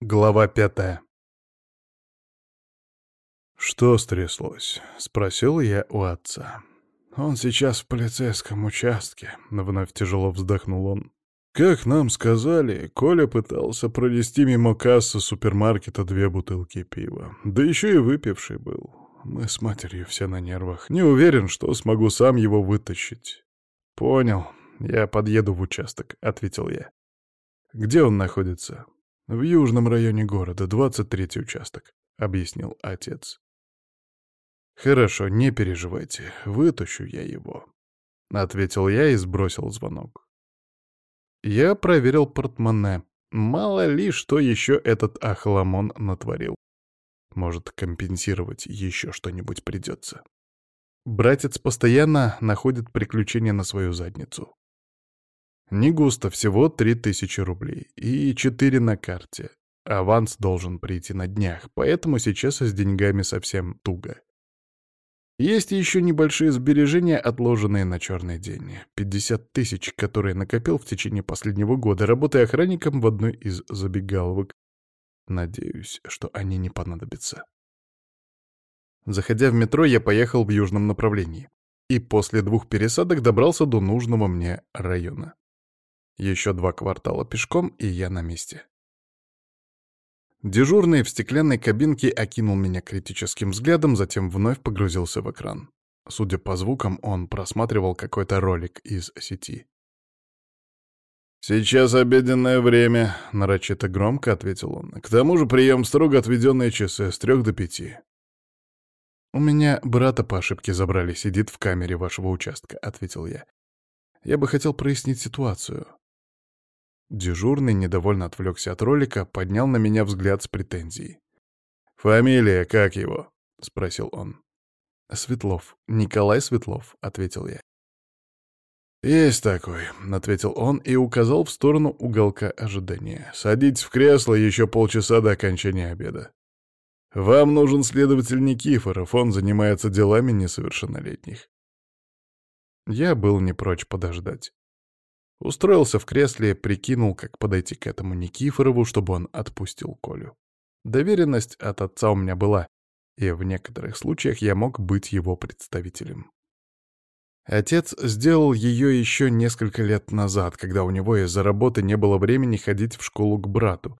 Глава пятая. «Что стряслось?» — спросил я у отца. «Он сейчас в полицейском участке», — вновь тяжело вздохнул он. «Как нам сказали, Коля пытался пронести мимо кассы супермаркета две бутылки пива. Да еще и выпивший был. Мы с матерью все на нервах. Не уверен, что смогу сам его вытащить». «Понял. Я подъеду в участок», — ответил я. «Где он находится?» «В южном районе города, 23-й участок», — объяснил отец. «Хорошо, не переживайте, вытащу я его», — ответил я и сбросил звонок. Я проверил портмоне. Мало ли, что еще этот охламон натворил. Может, компенсировать еще что-нибудь придется. Братец постоянно находит приключения на свою задницу. Не густо, всего 3000 рублей и 4 на карте. Аванс должен прийти на днях, поэтому сейчас с деньгами совсем туго. Есть еще небольшие сбережения, отложенные на черный день. 50 тысяч, которые накопил в течение последнего года, работая охранником в одной из забегаловок. Надеюсь, что они не понадобятся. Заходя в метро, я поехал в южном направлении. И после двух пересадок добрался до нужного мне района. Еще два квартала пешком, и я на месте. Дежурный в стеклянной кабинке окинул меня критическим взглядом, затем вновь погрузился в экран. Судя по звукам, он просматривал какой-то ролик из сети. «Сейчас обеденное время», — нарочито громко ответил он. «К тому же прием строго отведенные часы с трех до пяти». «У меня брата по ошибке забрали, сидит в камере вашего участка», — ответил я. «Я бы хотел прояснить ситуацию». Дежурный недовольно отвлекся от ролика, поднял на меня взгляд с претензией. «Фамилия, как его?» — спросил он. «Светлов. Николай Светлов», — ответил я. «Есть такой», — ответил он и указал в сторону уголка ожидания. «Садитесь в кресло еще полчаса до окончания обеда. Вам нужен следователь Никифоров, он занимается делами несовершеннолетних». Я был не прочь подождать. Устроился в кресле, прикинул, как подойти к этому Никифорову, чтобы он отпустил Колю. Доверенность от отца у меня была, и в некоторых случаях я мог быть его представителем. Отец сделал ее еще несколько лет назад, когда у него из-за работы не было времени ходить в школу к брату.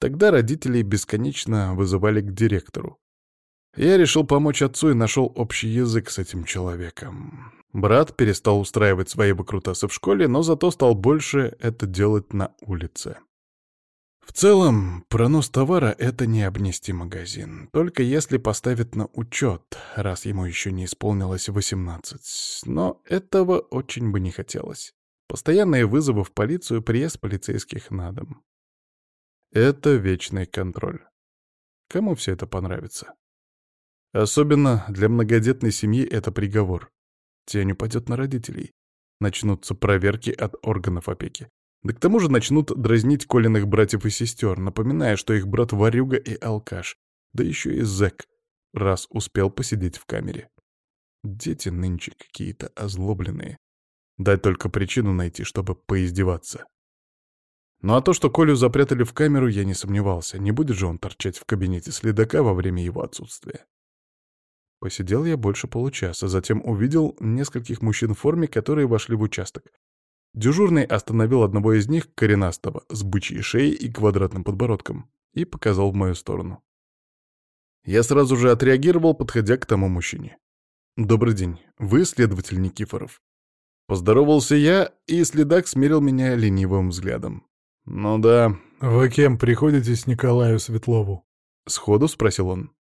Тогда родителей бесконечно вызывали к директору. Я решил помочь отцу и нашел общий язык с этим человеком. Брат перестал устраивать свои выкрутасы в школе, но зато стал больше это делать на улице. В целом, пронос товара — это не обнести магазин, только если поставит на учет, раз ему еще не исполнилось 18. Но этого очень бы не хотелось. Постоянные вызовы в полицию, приезд полицейских на дом. Это вечный контроль. Кому все это понравится? Особенно для многодетной семьи это приговор. Тень упадет на родителей. Начнутся проверки от органов опеки. Да к тому же начнут дразнить Колиных братьев и сестер, напоминая, что их брат Варюга и алкаш, да еще и зэк, раз успел посидеть в камере. Дети нынче какие-то озлобленные. Дай только причину найти, чтобы поиздеваться. Ну а то, что Колю запрятали в камеру, я не сомневался. Не будет же он торчать в кабинете следака во время его отсутствия. Посидел я больше получаса, затем увидел нескольких мужчин в форме, которые вошли в участок. Дежурный остановил одного из них, коренастого, с бычьей шеей и квадратным подбородком, и показал в мою сторону. Я сразу же отреагировал, подходя к тому мужчине. «Добрый день, вы следователь Никифоров?» Поздоровался я, и следак смерил меня ленивым взглядом. «Ну да, вы кем с Николаю Светлову?» Сходу спросил он.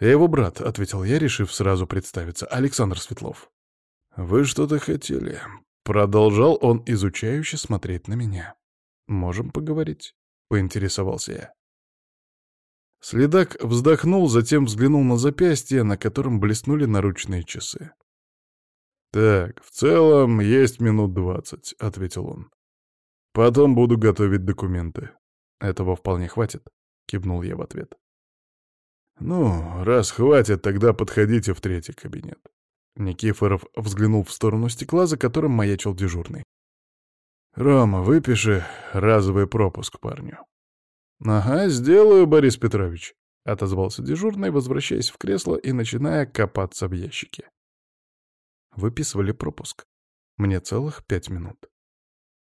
«Я его брат», — ответил я, решив сразу представиться, — «Александр Светлов». «Вы что-то хотели?» — продолжал он изучающе смотреть на меня. «Можем поговорить?» — поинтересовался я. Следак вздохнул, затем взглянул на запястье, на котором блеснули наручные часы. «Так, в целом есть минут двадцать», — ответил он. «Потом буду готовить документы». «Этого вполне хватит», — кивнул я в ответ. «Ну, раз хватит, тогда подходите в третий кабинет». Никифоров взглянул в сторону стекла, за которым маячил дежурный. «Рома, выпиши разовый пропуск парню». «Ага, сделаю, Борис Петрович», — отозвался дежурный, возвращаясь в кресло и начиная копаться в ящике. Выписывали пропуск. Мне целых пять минут.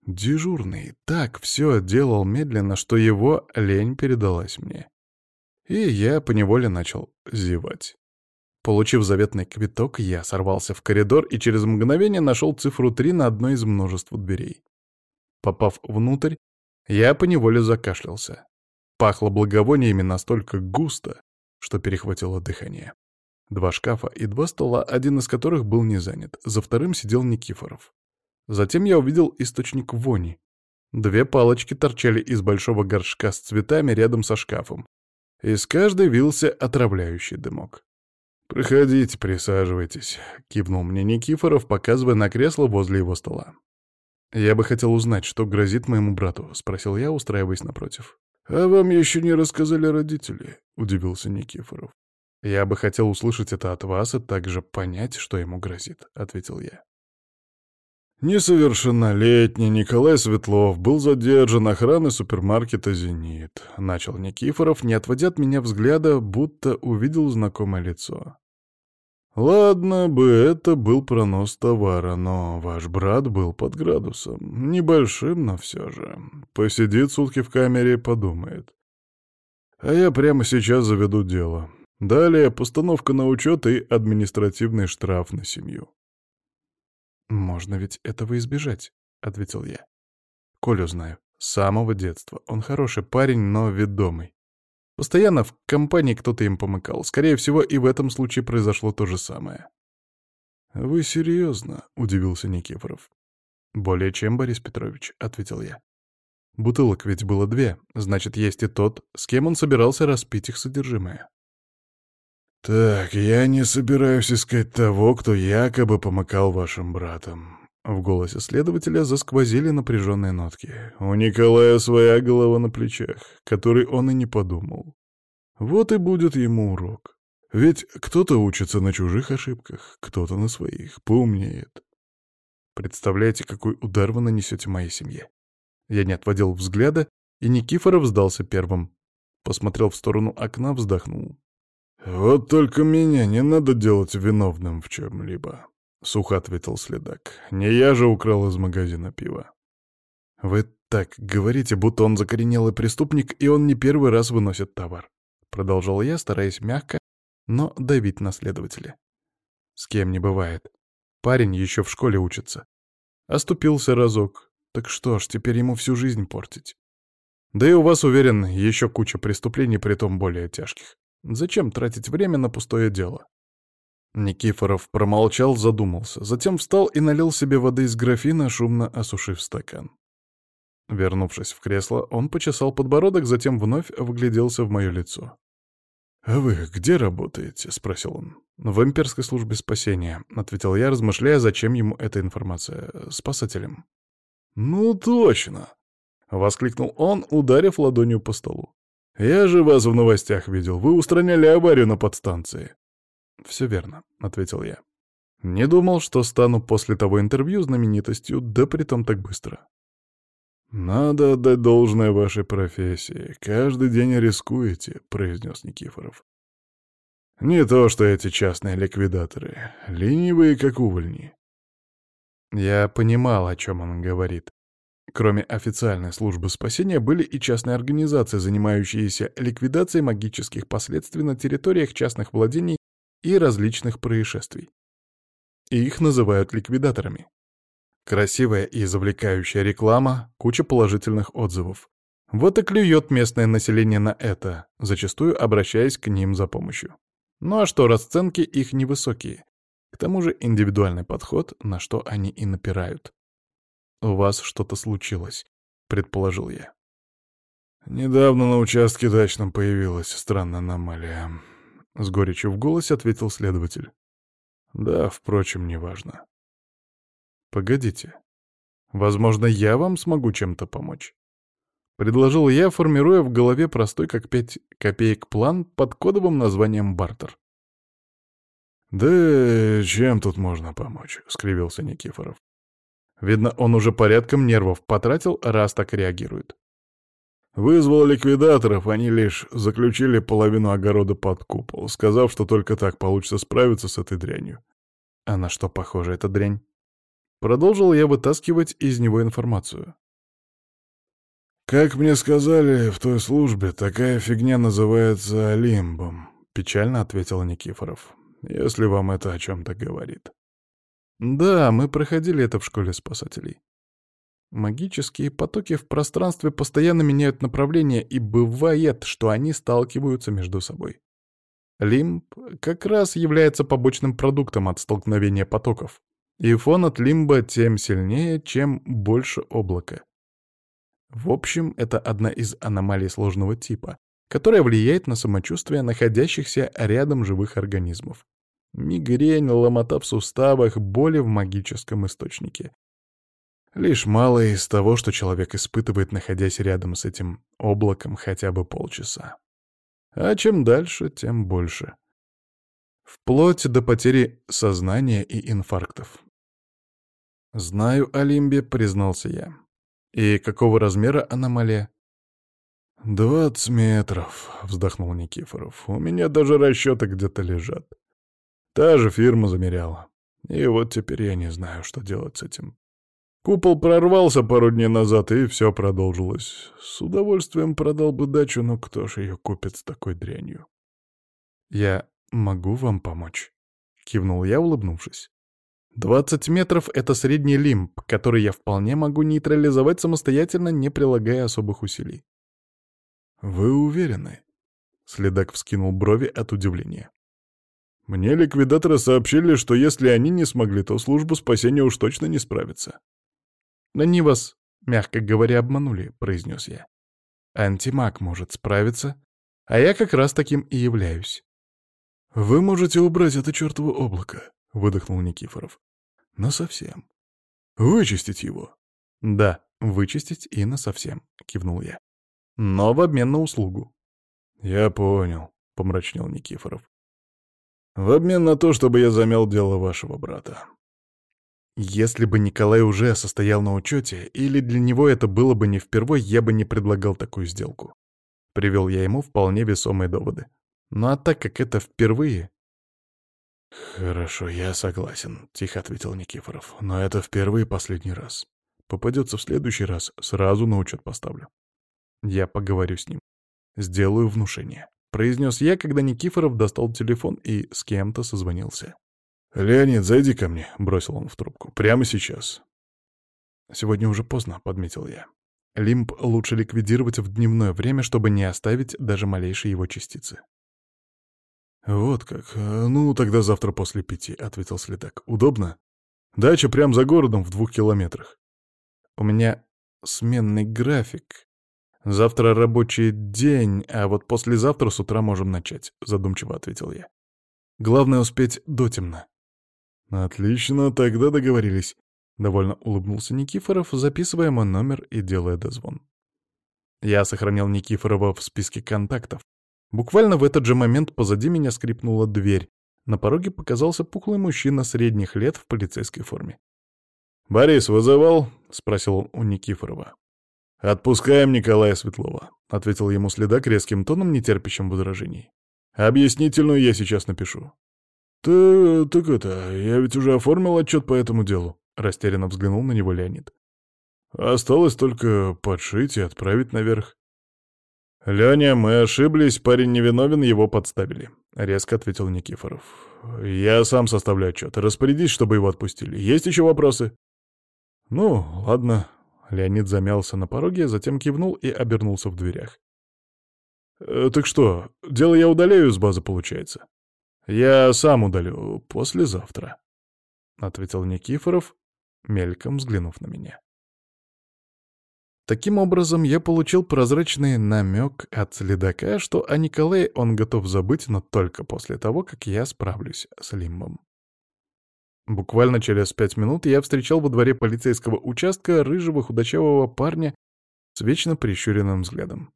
Дежурный так все делал медленно, что его лень передалась мне и я поневоле начал зевать. Получив заветный квиток, я сорвался в коридор и через мгновение нашел цифру 3 на одной из множества дверей. Попав внутрь, я поневоле закашлялся. Пахло благовониями настолько густо, что перехватило дыхание. Два шкафа и два стола, один из которых был не занят, за вторым сидел Никифоров. Затем я увидел источник вони. Две палочки торчали из большого горшка с цветами рядом со шкафом, из каждой вился отравляющий дымок. «Проходите, присаживайтесь», — кивнул мне Никифоров, показывая на кресло возле его стола. «Я бы хотел узнать, что грозит моему брату», — спросил я, устраиваясь напротив. «А вам еще не рассказали родители?» — удивился Никифоров. «Я бы хотел услышать это от вас и также понять, что ему грозит», — ответил я. Несовершеннолетний Николай Светлов был задержан охраной супермаркета «Зенит». Начал Никифоров, не отводя от меня взгляда, будто увидел знакомое лицо. Ладно бы это был пронос товара, но ваш брат был под градусом. Небольшим, но все же. Посидит сутки в камере и подумает. А я прямо сейчас заведу дело. Далее постановка на учет и административный штраф на семью. «Можно ведь этого избежать», — ответил я. «Колю знаю. С самого детства. Он хороший парень, но ведомый. Постоянно в компании кто-то им помыкал. Скорее всего, и в этом случае произошло то же самое». «Вы серьезно?» — удивился Никифоров. «Более чем, Борис Петрович», — ответил я. «Бутылок ведь было две, значит, есть и тот, с кем он собирался распить их содержимое». «Так, я не собираюсь искать того, кто якобы помыкал вашим братом». В голосе следователя засквозили напряженные нотки. У Николая своя голова на плечах, который он и не подумал. Вот и будет ему урок. Ведь кто-то учится на чужих ошибках, кто-то на своих, поумнеет. Представляете, какой удар вы нанесете моей семье? Я не отводил взгляда, и Никифоров сдался первым. Посмотрел в сторону окна, вздохнул. «Вот только меня не надо делать виновным в чем-либо», — сухо ответил следак. «Не я же украл из магазина пиво». «Вы так говорите, будто он закоренелый преступник, и он не первый раз выносит товар», — продолжал я, стараясь мягко, но давить на следователя. «С кем не бывает. Парень еще в школе учится. Оступился разок. Так что ж, теперь ему всю жизнь портить. Да и у вас, уверен, еще куча преступлений, притом более тяжких». Зачем тратить время на пустое дело? Никифоров промолчал, задумался, затем встал и налил себе воды из графина, шумно осушив стакан. Вернувшись в кресло, он почесал подбородок, затем вновь вгляделся в мое лицо. «А вы где работаете?» — спросил он. «В имперской службе спасения», — ответил я, размышляя, зачем ему эта информация. «Спасателем». «Ну точно!» — воскликнул он, ударив ладонью по столу. «Я же вас в новостях видел. Вы устраняли аварию на подстанции». «Все верно», — ответил я. «Не думал, что стану после того интервью знаменитостью, да притом так быстро». «Надо отдать должное вашей профессии. Каждый день рискуете», — произнес Никифоров. «Не то, что эти частные ликвидаторы. Ленивые, как увольни». Я понимал, о чем он говорит. Кроме официальной службы спасения были и частные организации, занимающиеся ликвидацией магических последствий на территориях частных владений и различных происшествий. И их называют ликвидаторами. Красивая и завлекающая реклама, куча положительных отзывов. Вот и клюет местное население на это, зачастую обращаясь к ним за помощью. Ну а что, расценки их невысокие. К тому же индивидуальный подход, на что они и напирают. «У вас что-то случилось», — предположил я. «Недавно на участке дачном появилась странная аномалия», — с горечью в голосе ответил следователь. «Да, впрочем, неважно». «Погодите. Возможно, я вам смогу чем-то помочь?» Предложил я, формируя в голове простой как пять копеек план под кодовым названием «Бартер». «Да чем тут можно помочь?» — скривился Никифоров. Видно, он уже порядком нервов потратил, раз так реагирует. Вызвал ликвидаторов, они лишь заключили половину огорода под купол, сказав, что только так получится справиться с этой дрянью. А на что похожа эта дрянь? Продолжил я вытаскивать из него информацию. «Как мне сказали в той службе, такая фигня называется лимбом», — печально ответил Никифоров, — «если вам это о чем-то говорит». Да, мы проходили это в школе спасателей. Магические потоки в пространстве постоянно меняют направление, и бывает, что они сталкиваются между собой. Лимб как раз является побочным продуктом от столкновения потоков, и фон от лимба тем сильнее, чем больше облака. В общем, это одна из аномалий сложного типа, которая влияет на самочувствие находящихся рядом живых организмов. Мигрень, ломота в суставах, боли в магическом источнике. Лишь малое из того, что человек испытывает, находясь рядом с этим облаком хотя бы полчаса. А чем дальше, тем больше. Вплоть до потери сознания и инфарктов. «Знаю о лимбе», — признался я. «И какого размера аномалия?» «Двадцать метров», — вздохнул Никифоров. «У меня даже расчеты где-то лежат. Та же фирма замеряла. И вот теперь я не знаю, что делать с этим. Купол прорвался пару дней назад, и все продолжилось. С удовольствием продал бы дачу, но кто ж ее купит с такой дрянью? «Я могу вам помочь?» — кивнул я, улыбнувшись. «Двадцать метров — это средний лимб, который я вполне могу нейтрализовать самостоятельно, не прилагая особых усилий». «Вы уверены?» — следак вскинул брови от удивления. Мне ликвидаторы сообщили, что если они не смогли, то служба спасения уж точно не справится. «Они вас, мягко говоря, обманули», — произнес я. «Антимаг может справиться, а я как раз таким и являюсь». «Вы можете убрать это чертово облако», — выдохнул Никифоров. «Насовсем». «Вычистить его». «Да, вычистить и насовсем», — кивнул я. «Но в обмен на услугу». «Я понял», — помрачнел Никифоров в обмен на то, чтобы я замял дело вашего брата. Если бы Николай уже состоял на учете, или для него это было бы не впервой, я бы не предлагал такую сделку. Привел я ему вполне весомые доводы. Ну а так как это впервые... «Хорошо, я согласен», — тихо ответил Никифоров. «Но это впервые и последний раз. Попадется в следующий раз, сразу на учет поставлю. Я поговорю с ним. Сделаю внушение. — произнес я, когда Никифоров достал телефон и с кем-то созвонился. «Леонид, зайди ко мне», — бросил он в трубку. «Прямо сейчас». «Сегодня уже поздно», — подметил я. Лимб лучше ликвидировать в дневное время, чтобы не оставить даже малейшей его частицы. «Вот как. Ну, тогда завтра после пяти», — ответил следак. «Удобно? Дача прямо за городом в двух километрах». «У меня сменный график», «Завтра рабочий день, а вот послезавтра с утра можем начать», — задумчиво ответил я. «Главное успеть до темно». «Отлично, тогда договорились», — довольно улыбнулся Никифоров, записывая мой номер и делая дозвон. Я сохранил Никифорова в списке контактов. Буквально в этот же момент позади меня скрипнула дверь. На пороге показался пухлый мужчина средних лет в полицейской форме. «Борис вызывал?» — спросил он у Никифорова. «Отпускаем Николая Светлова», — ответил ему следак резким тоном, не терпящим возражений. «Объяснительную я сейчас напишу». «Ты... так это... я ведь уже оформил отчет по этому делу», — растерянно взглянул на него Леонид. «Осталось только подшить и отправить наверх». «Леня, мы ошиблись, парень невиновен, его подставили», — резко ответил Никифоров. «Я сам составлю отчет. Распорядись, чтобы его отпустили. Есть еще вопросы?» «Ну, ладно», Леонид замялся на пороге, затем кивнул и обернулся в дверях. «Э, «Так что, дело я удаляю из базы, получается?» «Я сам удалю послезавтра», — ответил Никифоров, мельком взглянув на меня. Таким образом, я получил прозрачный намек от следака, что о Николае он готов забыть, но только после того, как я справлюсь с Лимбом. Буквально через пять минут я встречал во дворе полицейского участка рыжего худощавого парня с вечно прищуренным взглядом.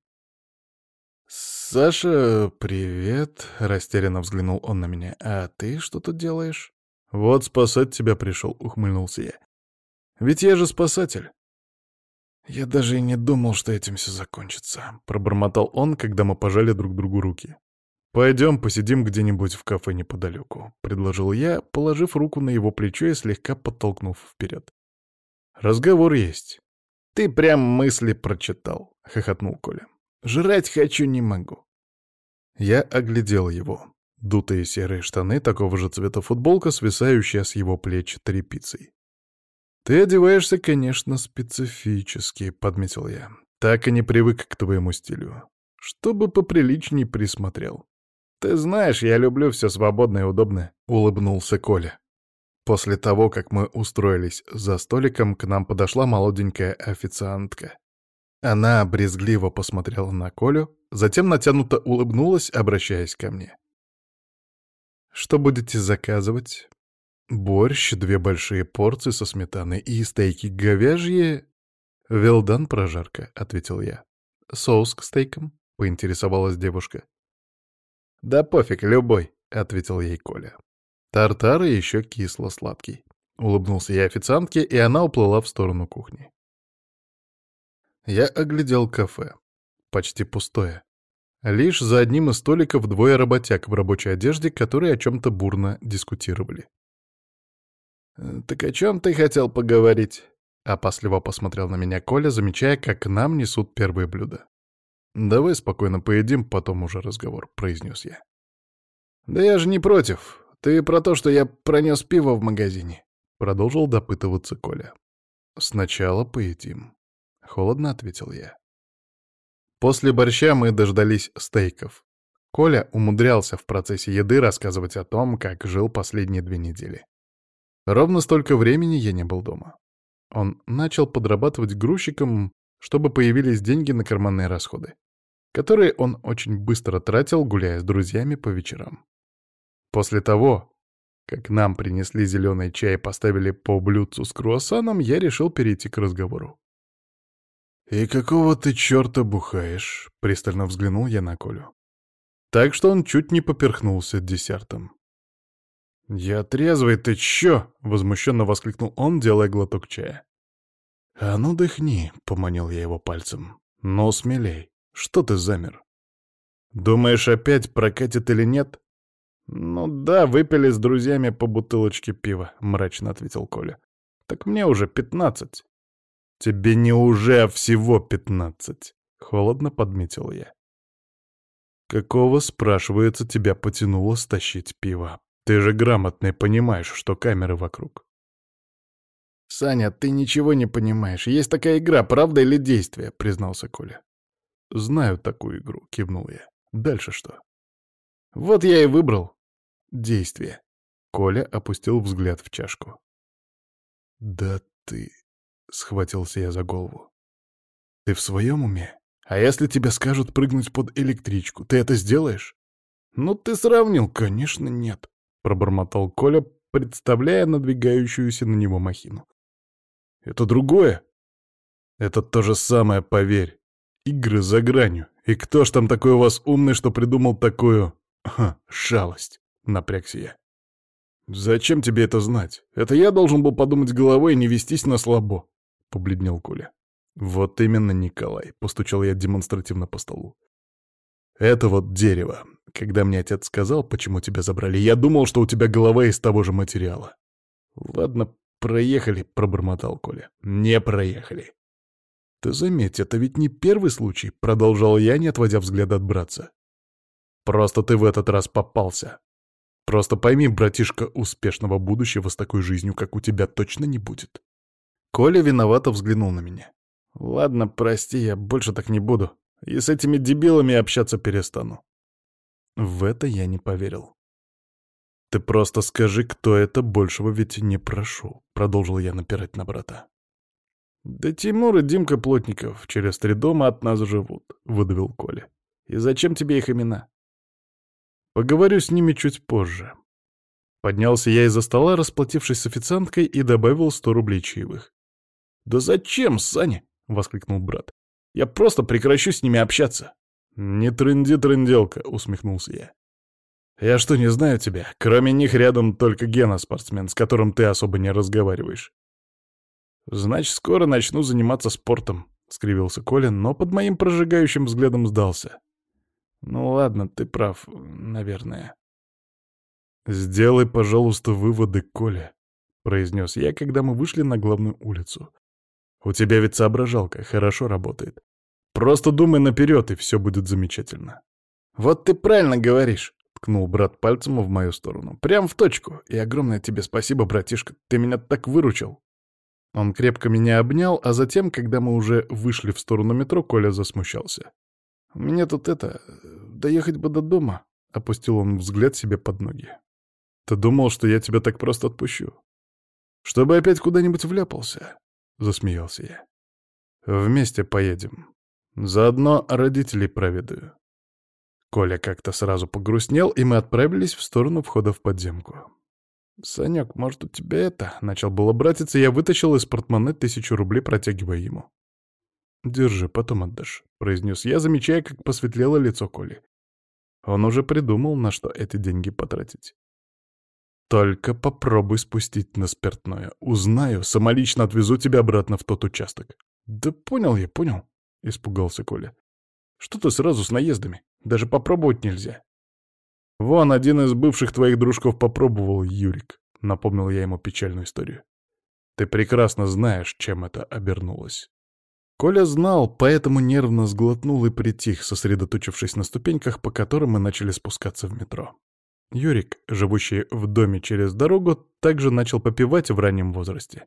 «Саша, привет!» — растерянно взглянул он на меня. «А ты что тут делаешь?» «Вот спасать тебя пришел», — ухмыльнулся я. «Ведь я же спасатель!» «Я даже и не думал, что этим все закончится», — пробормотал он, когда мы пожали друг другу руки. «Пойдем посидим где-нибудь в кафе неподалеку», — предложил я, положив руку на его плечо и слегка подтолкнув вперед. «Разговор есть». «Ты прям мысли прочитал», — хохотнул Коля. «Жрать хочу, не могу». Я оглядел его. Дутые серые штаны, такого же цвета футболка, свисающая с его плеч трепицей. «Ты одеваешься, конечно, специфически», — подметил я. «Так и не привык к твоему стилю. Чтобы поприличней присмотрел». «Ты знаешь, я люблю все свободное и удобное», — улыбнулся Коля. После того, как мы устроились за столиком, к нам подошла молоденькая официантка. Она брезгливо посмотрела на Колю, затем натянуто улыбнулась, обращаясь ко мне. «Что будете заказывать?» «Борщ, две большие порции со сметаной и стейки говяжьи...» «Велдан прожарка», — ответил я. «Соус к стейкам?» — поинтересовалась девушка. «Да пофиг, любой», — ответил ей Коля. Тартар еще кисло-сладкий. Улыбнулся я официантке, и она уплыла в сторону кухни. Я оглядел кафе. Почти пустое. Лишь за одним из столиков двое работяг в рабочей одежде, которые о чем-то бурно дискутировали. «Так о чем ты хотел поговорить?» Опасливо посмотрел на меня Коля, замечая, как к нам несут первые блюда. «Давай спокойно поедим, потом уже разговор», — произнес я. «Да я же не против. Ты про то, что я пронес пиво в магазине», — продолжил допытываться Коля. «Сначала поедим», — холодно ответил я. После борща мы дождались стейков. Коля умудрялся в процессе еды рассказывать о том, как жил последние две недели. Ровно столько времени я не был дома. Он начал подрабатывать грузчиком чтобы появились деньги на карманные расходы, которые он очень быстро тратил, гуляя с друзьями по вечерам. После того, как нам принесли зеленый чай и поставили по блюдцу с круассаном, я решил перейти к разговору. «И какого ты черта бухаешь?» — пристально взглянул я на Колю. Так что он чуть не поперхнулся десертом. «Я трезвый, ты чё?» — возмущенно воскликнул он, делая глоток чая. «А ну, дыхни», — поманил я его пальцем. «Ну, смелей. Что ты замер?» «Думаешь, опять прокатит или нет?» «Ну да, выпили с друзьями по бутылочке пива», — мрачно ответил Коля. «Так мне уже пятнадцать». «Тебе не уже, а всего пятнадцать», — холодно подметил я. «Какого, спрашивается, тебя потянуло стащить пиво? Ты же грамотный понимаешь, что камеры вокруг». «Саня, ты ничего не понимаешь. Есть такая игра, правда или действие?» — признался Коля. «Знаю такую игру», — кивнул я. «Дальше что?» «Вот я и выбрал. Действие». Коля опустил взгляд в чашку. «Да ты...» — схватился я за голову. «Ты в своем уме? А если тебе скажут прыгнуть под электричку, ты это сделаешь?» «Ну ты сравнил, конечно, нет», — пробормотал Коля, представляя надвигающуюся на него махину. Это другое. Это то же самое, поверь. Игры за гранью. И кто ж там такой у вас умный, что придумал такую... Ха, шалость, напрягся я. «Зачем тебе это знать? Это я должен был подумать головой и не вестись на слабо», — побледнел Коля. «Вот именно, Николай», — постучал я демонстративно по столу. «Это вот дерево. Когда мне отец сказал, почему тебя забрали, я думал, что у тебя голова из того же материала. Ладно, «Проехали», — пробормотал Коля. «Не проехали». «Ты заметь, это ведь не первый случай», — продолжал я, не отводя взгляд от братца. «Просто ты в этот раз попался. Просто пойми, братишка, успешного будущего с такой жизнью, как у тебя, точно не будет». Коля виновато взглянул на меня. «Ладно, прости, я больше так не буду. И с этими дебилами общаться перестану». В это я не поверил. «Ты просто скажи, кто это, большего ведь не прошу», — продолжил я напирать на брата. «Да Тимур и Димка Плотников через три дома от нас живут», — выдавил Коля. «И зачем тебе их имена?» «Поговорю с ними чуть позже». Поднялся я из-за стола, расплатившись с официанткой, и добавил сто рублей чаевых. «Да зачем, Саня?» — воскликнул брат. «Я просто прекращу с ними общаться». «Не трынди, трынделка», — усмехнулся я. Я что, не знаю тебя? Кроме них рядом только Гена, спортсмен, с которым ты особо не разговариваешь. Значит, скоро начну заниматься спортом, — скривился Колин, но под моим прожигающим взглядом сдался. Ну ладно, ты прав, наверное. Сделай, пожалуйста, выводы, Коля, — произнес я, когда мы вышли на главную улицу. У тебя ведь соображалка хорошо работает. Просто думай наперед, и все будет замечательно. Вот ты правильно говоришь. Ткнул брат пальцем в мою сторону. «Прям в точку! И огромное тебе спасибо, братишка! Ты меня так выручил!» Он крепко меня обнял, а затем, когда мы уже вышли в сторону метро, Коля засмущался. «Мне тут это... доехать бы до дома», — опустил он взгляд себе под ноги. «Ты думал, что я тебя так просто отпущу?» «Чтобы опять куда-нибудь вляпался?» — засмеялся я. «Вместе поедем. Заодно родителей проведаю». Коля как-то сразу погрустнел, и мы отправились в сторону входа в подземку. «Санек, может, у тебя это?» — начал было братец, и я вытащил из портмоне тысячу рублей, протягивая ему. «Держи, потом отдашь», — произнес я, замечая, как посветлело лицо Коли. Он уже придумал, на что эти деньги потратить. «Только попробуй спустить на спиртное. Узнаю, самолично отвезу тебя обратно в тот участок». «Да понял я, понял», — испугался Коля. «Что ты сразу с наездами?» Даже попробовать нельзя. Вон один из бывших твоих дружков попробовал, Юрик. Напомнил я ему печальную историю. Ты прекрасно знаешь, чем это обернулось. Коля знал, поэтому нервно сглотнул и притих, сосредоточившись на ступеньках, по которым мы начали спускаться в метро. Юрик, живущий в доме через дорогу, также начал попивать в раннем возрасте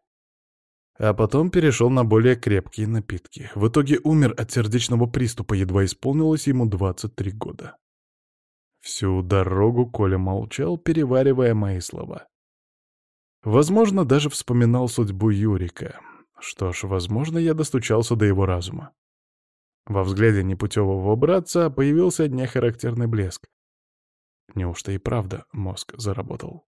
а потом перешел на более крепкие напитки. В итоге умер от сердечного приступа, едва исполнилось ему 23 года. Всю дорогу Коля молчал, переваривая мои слова. Возможно, даже вспоминал судьбу Юрика. Что ж, возможно, я достучался до его разума. Во взгляде непутевого братца появился нехарактерный блеск. Неужто и правда мозг заработал?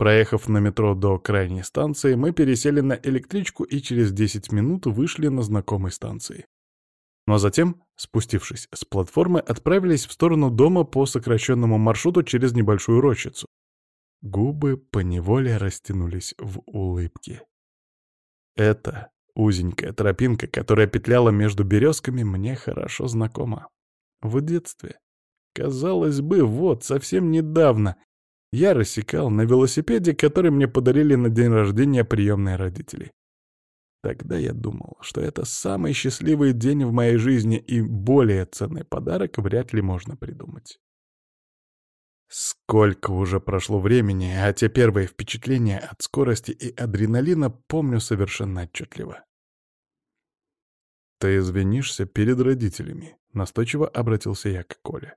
Проехав на метро до крайней станции, мы пересели на электричку и через 10 минут вышли на знакомой станции. Но затем, спустившись с платформы, отправились в сторону дома по сокращенному маршруту через небольшую рощицу. Губы поневоле растянулись в улыбке. Эта узенькая тропинка, которая петляла между березками, мне хорошо знакома. В детстве. Казалось бы, вот, совсем недавно я рассекал на велосипеде, который мне подарили на день рождения приемные родители. Тогда я думал, что это самый счастливый день в моей жизни, и более ценный подарок вряд ли можно придумать. Сколько уже прошло времени, а те первые впечатления от скорости и адреналина помню совершенно отчетливо. «Ты извинишься перед родителями», — настойчиво обратился я к Коле.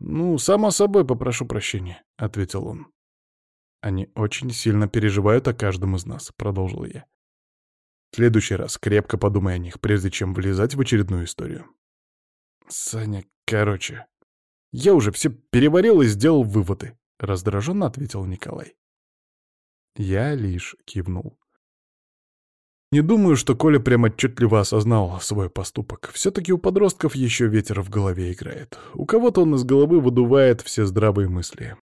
«Ну, само собой, попрошу прощения», — ответил он. «Они очень сильно переживают о каждом из нас», — продолжил я. «В следующий раз крепко подумай о них, прежде чем влезать в очередную историю». «Саня, короче, я уже все переварил и сделал выводы», — раздраженно ответил Николай. Я лишь кивнул. Не думаю, что Коля прямо отчетливо осознал свой поступок. Все-таки у подростков еще ветер в голове играет. У кого-то он из головы выдувает все здравые мысли.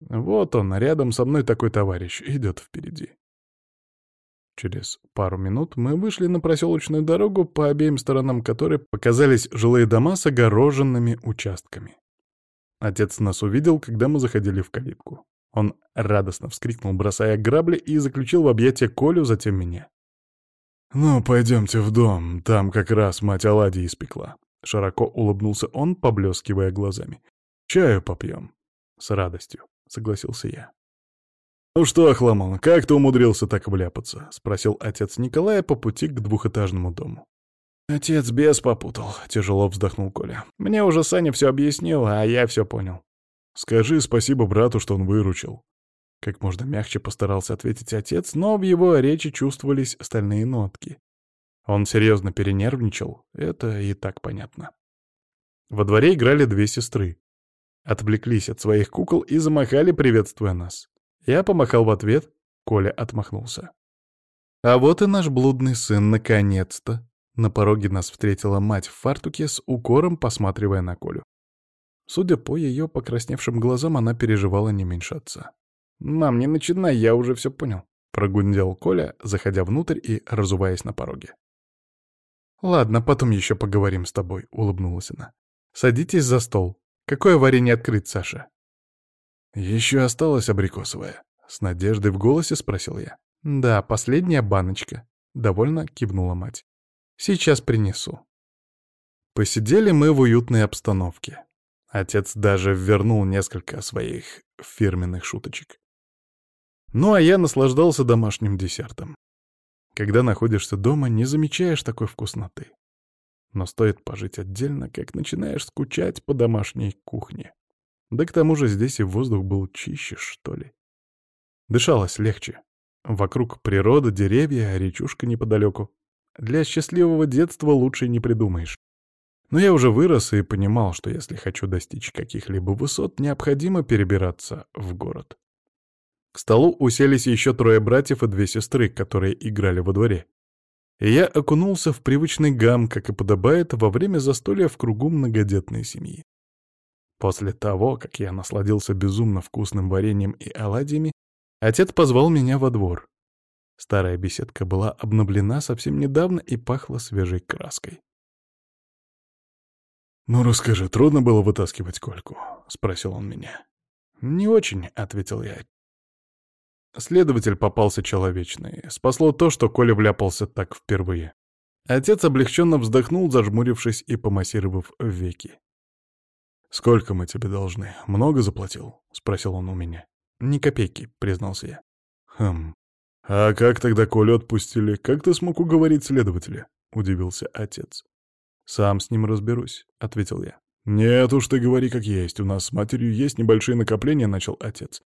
Вот он, рядом со мной такой товарищ, идет впереди. Через пару минут мы вышли на проселочную дорогу, по обеим сторонам которой показались жилые дома с огороженными участками. Отец нас увидел, когда мы заходили в калитку. Он радостно вскрикнул, бросая грабли, и заключил в объятия Колю, затем меня. «Ну, пойдемте в дом, там как раз мать оладьи испекла». Широко улыбнулся он, поблескивая глазами. «Чаю попьем». «С радостью», — согласился я. «Ну что, Хламон, как ты умудрился так вляпаться?» — спросил отец Николая по пути к двухэтажному дому. «Отец без попутал», — тяжело вздохнул Коля. «Мне уже Саня все объяснил, а я все понял». «Скажи спасибо брату, что он выручил», как можно мягче постарался ответить отец, но в его речи чувствовались стальные нотки. Он серьезно перенервничал, это и так понятно. Во дворе играли две сестры. Отвлеклись от своих кукол и замахали, приветствуя нас. Я помахал в ответ, Коля отмахнулся. А вот и наш блудный сын, наконец-то. На пороге нас встретила мать в фартуке с укором, посматривая на Колю. Судя по ее покрасневшим глазам, она переживала не меньше отца. «Мам, не начинай, я уже все понял», — прогундел Коля, заходя внутрь и разуваясь на пороге. «Ладно, потом еще поговорим с тобой», — улыбнулась она. «Садитесь за стол. Какое варенье открыть, Саша?» «Еще осталось абрикосовое», — с надеждой в голосе спросил я. «Да, последняя баночка», — довольно кивнула мать. «Сейчас принесу». Посидели мы в уютной обстановке. Отец даже вернул несколько своих фирменных шуточек. Ну а я наслаждался домашним десертом. Когда находишься дома, не замечаешь такой вкусноты. Но стоит пожить отдельно, как начинаешь скучать по домашней кухне. Да к тому же здесь и воздух был чище, что ли. Дышалось легче. Вокруг природа, деревья, а речушка неподалеку. Для счастливого детства лучше не придумаешь. Но я уже вырос и понимал, что если хочу достичь каких-либо высот, необходимо перебираться в город. К столу уселись еще трое братьев и две сестры, которые играли во дворе. И я окунулся в привычный гам, как и подобает, во время застолья в кругу многодетной семьи. После того, как я насладился безумно вкусным вареньем и оладьями, отец позвал меня во двор. Старая беседка была обновлена совсем недавно и пахла свежей краской. «Ну, расскажи, трудно было вытаскивать Кольку?» — спросил он меня. «Не очень», — ответил я, Следователь попался человечный. Спасло то, что Коля вляпался так впервые. Отец облегченно вздохнул, зажмурившись и помассировав веки. «Сколько мы тебе должны? Много заплатил?» — спросил он у меня. «Ни копейки», — признался я. «Хм. А как тогда Колю отпустили? Как ты смог уговорить следователя?» — удивился отец. «Сам с ним разберусь», — ответил я. «Нет уж, ты говори как есть. У нас с матерью есть небольшие накопления», — начал отец.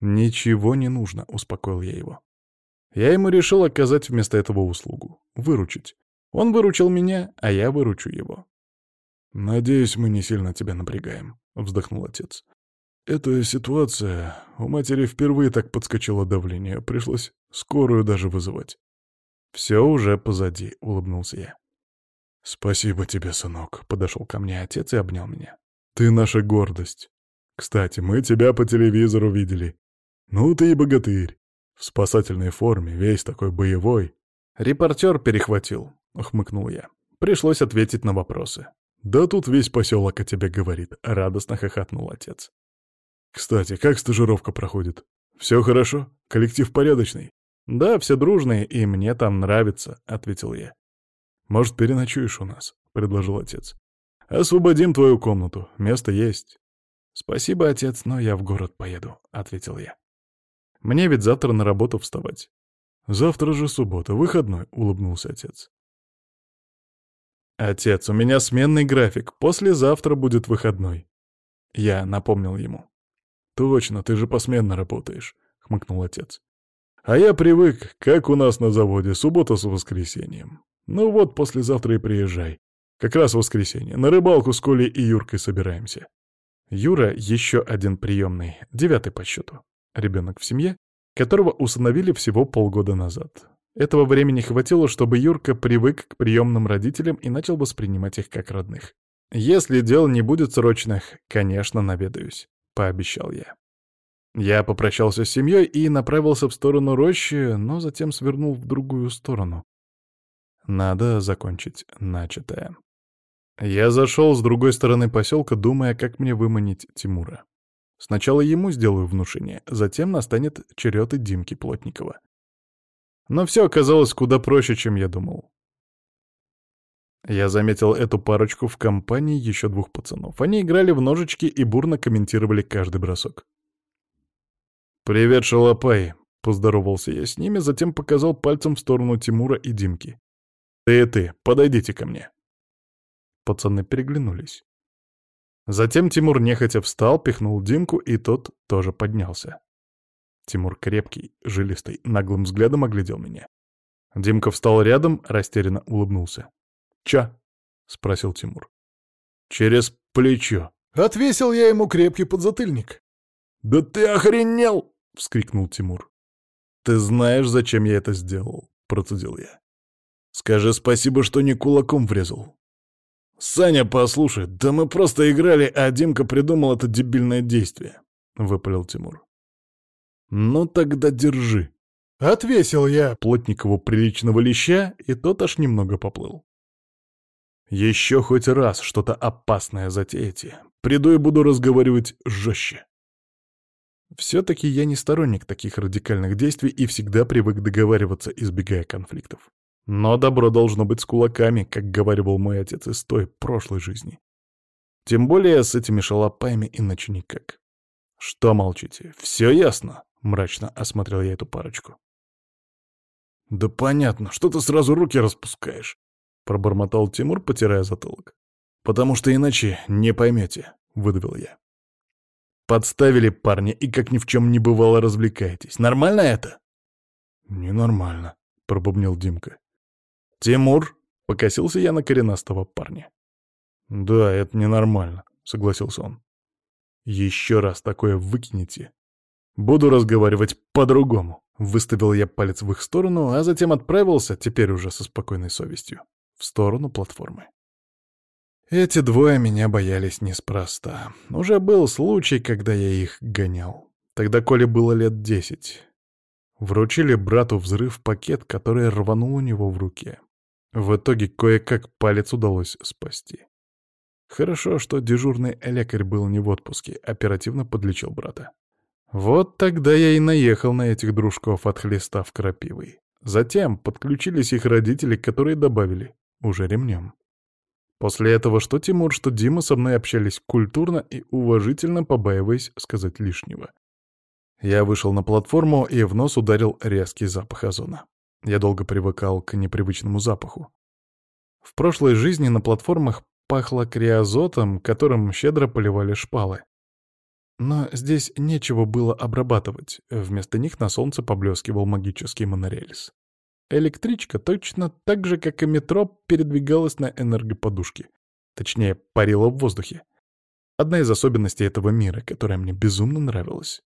«Ничего не нужно», — успокоил я его. Я ему решил оказать вместо этого услугу — выручить. Он выручил меня, а я выручу его. «Надеюсь, мы не сильно тебя напрягаем», — вздохнул отец. «Эта ситуация... У матери впервые так подскочило давление, пришлось скорую даже вызывать». «Все уже позади», — улыбнулся я. «Спасибо тебе, сынок», — подошел ко мне отец и обнял меня. «Ты наша гордость. Кстати, мы тебя по телевизору видели. «Ну ты и богатырь!» В спасательной форме, весь такой боевой. «Репортер перехватил», — ухмыкнул я. Пришлось ответить на вопросы. «Да тут весь поселок о тебе говорит», — радостно хохотнул отец. «Кстати, как стажировка проходит? Все хорошо? Коллектив порядочный?» «Да, все дружные, и мне там нравится», — ответил я. «Может, переночуешь у нас?» — предложил отец. «Освободим твою комнату, место есть». «Спасибо, отец, но я в город поеду», — ответил я. Мне ведь завтра на работу вставать. Завтра же суббота, выходной, — улыбнулся отец. «Отец, у меня сменный график, послезавтра будет выходной». Я напомнил ему. «Точно, ты же посменно работаешь», — хмыкнул отец. «А я привык, как у нас на заводе, суббота с воскресеньем. Ну вот, послезавтра и приезжай. Как раз воскресенье, на рыбалку с Колей и Юркой собираемся». Юра еще один приемный, девятый по счету ребенок в семье, которого усыновили всего полгода назад. Этого времени хватило, чтобы Юрка привык к приемным родителям и начал воспринимать их как родных. «Если дело не будет срочных, конечно, наведаюсь», — пообещал я. Я попрощался с семьей и направился в сторону рощи, но затем свернул в другую сторону. Надо закончить начатое. Я зашел с другой стороны поселка, думая, как мне выманить Тимура. Сначала ему сделаю внушение, затем настанет черед и Димки Плотникова. Но все оказалось куда проще, чем я думал. Я заметил эту парочку в компании еще двух пацанов. Они играли в ножички и бурно комментировали каждый бросок. «Привет, шалопай!» — поздоровался я с ними, затем показал пальцем в сторону Тимура и Димки. «Ты и ты, подойдите ко мне!» Пацаны переглянулись. Затем Тимур нехотя встал, пихнул Димку, и тот тоже поднялся. Тимур крепкий, жилистый, наглым взглядом оглядел меня. Димка встал рядом, растерянно улыбнулся. «Чё?» — спросил Тимур. «Через плечо». Отвесил я ему крепкий подзатыльник. «Да ты охренел!» — вскрикнул Тимур. «Ты знаешь, зачем я это сделал?» — процедил я. «Скажи спасибо, что не кулаком врезал. «Саня, послушай, да мы просто играли, а Димка придумал это дебильное действие», — выпалил Тимур. «Ну тогда держи». Отвесил я Плотникову приличного леща, и тот аж немного поплыл. «Еще хоть раз что-то опасное затеете. Приду и буду разговаривать жестче». Все-таки я не сторонник таких радикальных действий и всегда привык договариваться, избегая конфликтов. Но добро должно быть с кулаками, как говорил мой отец из той прошлой жизни. Тем более с этими шалопаями иначе никак. «Что молчите? Все ясно?» — мрачно осмотрел я эту парочку. «Да понятно, что ты сразу руки распускаешь?» — пробормотал Тимур, потирая затылок. «Потому что иначе не поймете», — выдавил я. «Подставили парня и как ни в чем не бывало развлекаетесь. Нормально это?» «Ненормально», — пробубнил Димка. «Тимур!» — покосился я на коренастого парня. «Да, это ненормально», — согласился он. «Еще раз такое выкинете. Буду разговаривать по-другому», — выставил я палец в их сторону, а затем отправился, теперь уже со спокойной совестью, в сторону платформы. Эти двое меня боялись неспроста. Уже был случай, когда я их гонял. Тогда Коле было лет десять. Вручили брату взрыв пакет, который рванул у него в руке. В итоге кое-как палец удалось спасти. Хорошо, что дежурный лекарь был не в отпуске, оперативно подлечил брата. Вот тогда я и наехал на этих дружков, от хлеста в крапивой. Затем подключились их родители, которые добавили, уже ремнем. После этого что Тимур, что Дима со мной общались культурно и уважительно, побаиваясь сказать лишнего. Я вышел на платформу и в нос ударил резкий запах озона. Я долго привыкал к непривычному запаху. В прошлой жизни на платформах пахло криозотом, которым щедро поливали шпалы. Но здесь нечего было обрабатывать, вместо них на солнце поблескивал магический монорельс. Электричка точно так же, как и метро, передвигалась на энергоподушке. Точнее, парила в воздухе. Одна из особенностей этого мира, которая мне безумно нравилась.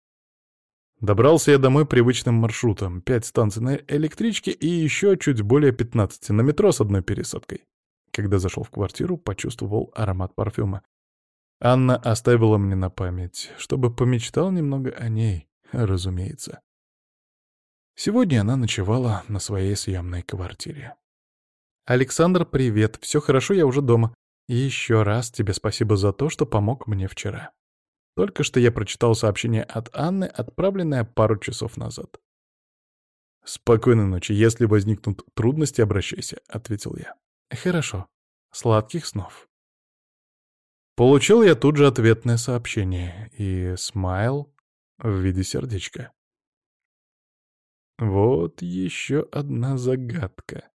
Добрался я домой привычным маршрутом. Пять станций на электричке и еще чуть более 15 на метро с одной пересадкой. Когда зашел в квартиру, почувствовал аромат парфюма. Анна оставила мне на память, чтобы помечтал немного о ней, разумеется. Сегодня она ночевала на своей съемной квартире. «Александр, привет. Все хорошо, я уже дома. И еще раз тебе спасибо за то, что помог мне вчера». Только что я прочитал сообщение от Анны, отправленное пару часов назад. «Спокойной ночи. Если возникнут трудности, обращайся», — ответил я. «Хорошо. Сладких снов». Получил я тут же ответное сообщение и смайл в виде сердечка. Вот еще одна загадка.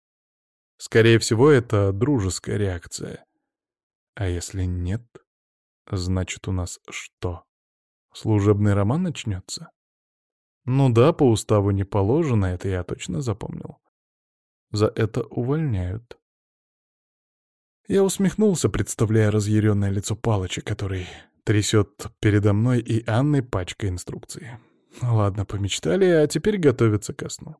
Скорее всего, это дружеская реакция. А если нет? Значит, у нас что? Служебный роман начнется? Ну да, по уставу не положено, это я точно запомнил. За это увольняют. Я усмехнулся, представляя разъяренное лицо Палыча, который трясет передо мной и Анной пачкой инструкции. Ладно, помечтали, а теперь готовятся ко сну.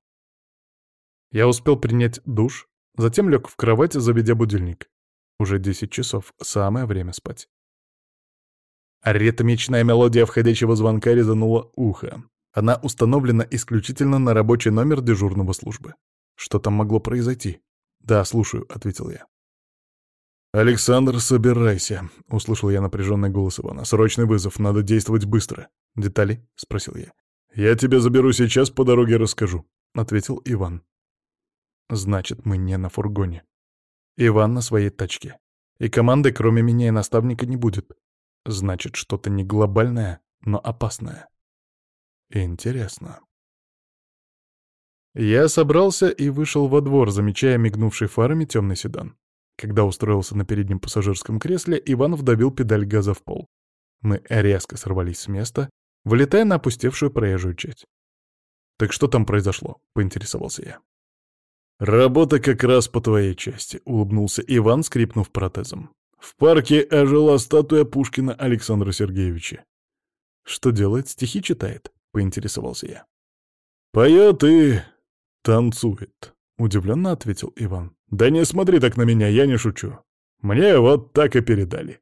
Я успел принять душ, затем лег в кровать, заведя будильник. Уже 10 часов, самое время спать. А ритмичная мелодия входящего звонка резанула ухо. Она установлена исключительно на рабочий номер дежурного службы. Что там могло произойти? «Да, слушаю», — ответил я. «Александр, собирайся», — услышал я напряженный голос Ивана. «Срочный вызов, надо действовать быстро». «Детали?» — спросил я. «Я тебя заберу сейчас, по дороге расскажу», — ответил Иван. «Значит, мы не на фургоне. Иван на своей тачке. И команды, кроме меня и наставника, не будет. Значит, что-то не глобальное, но опасное. Интересно. Я собрался и вышел во двор, замечая мигнувший фарами темный седан. Когда устроился на переднем пассажирском кресле, Иванов добил педаль газа в пол. Мы резко сорвались с места, вылетая на опустевшую проезжую часть. «Так что там произошло?» — поинтересовался я. «Работа как раз по твоей части», — улыбнулся Иван, скрипнув протезом. В парке ожила статуя Пушкина Александра Сергеевича. «Что делает? Стихи читает?» — поинтересовался я. «Поет и танцует», — удивленно ответил Иван. «Да не смотри так на меня, я не шучу. Мне вот так и передали».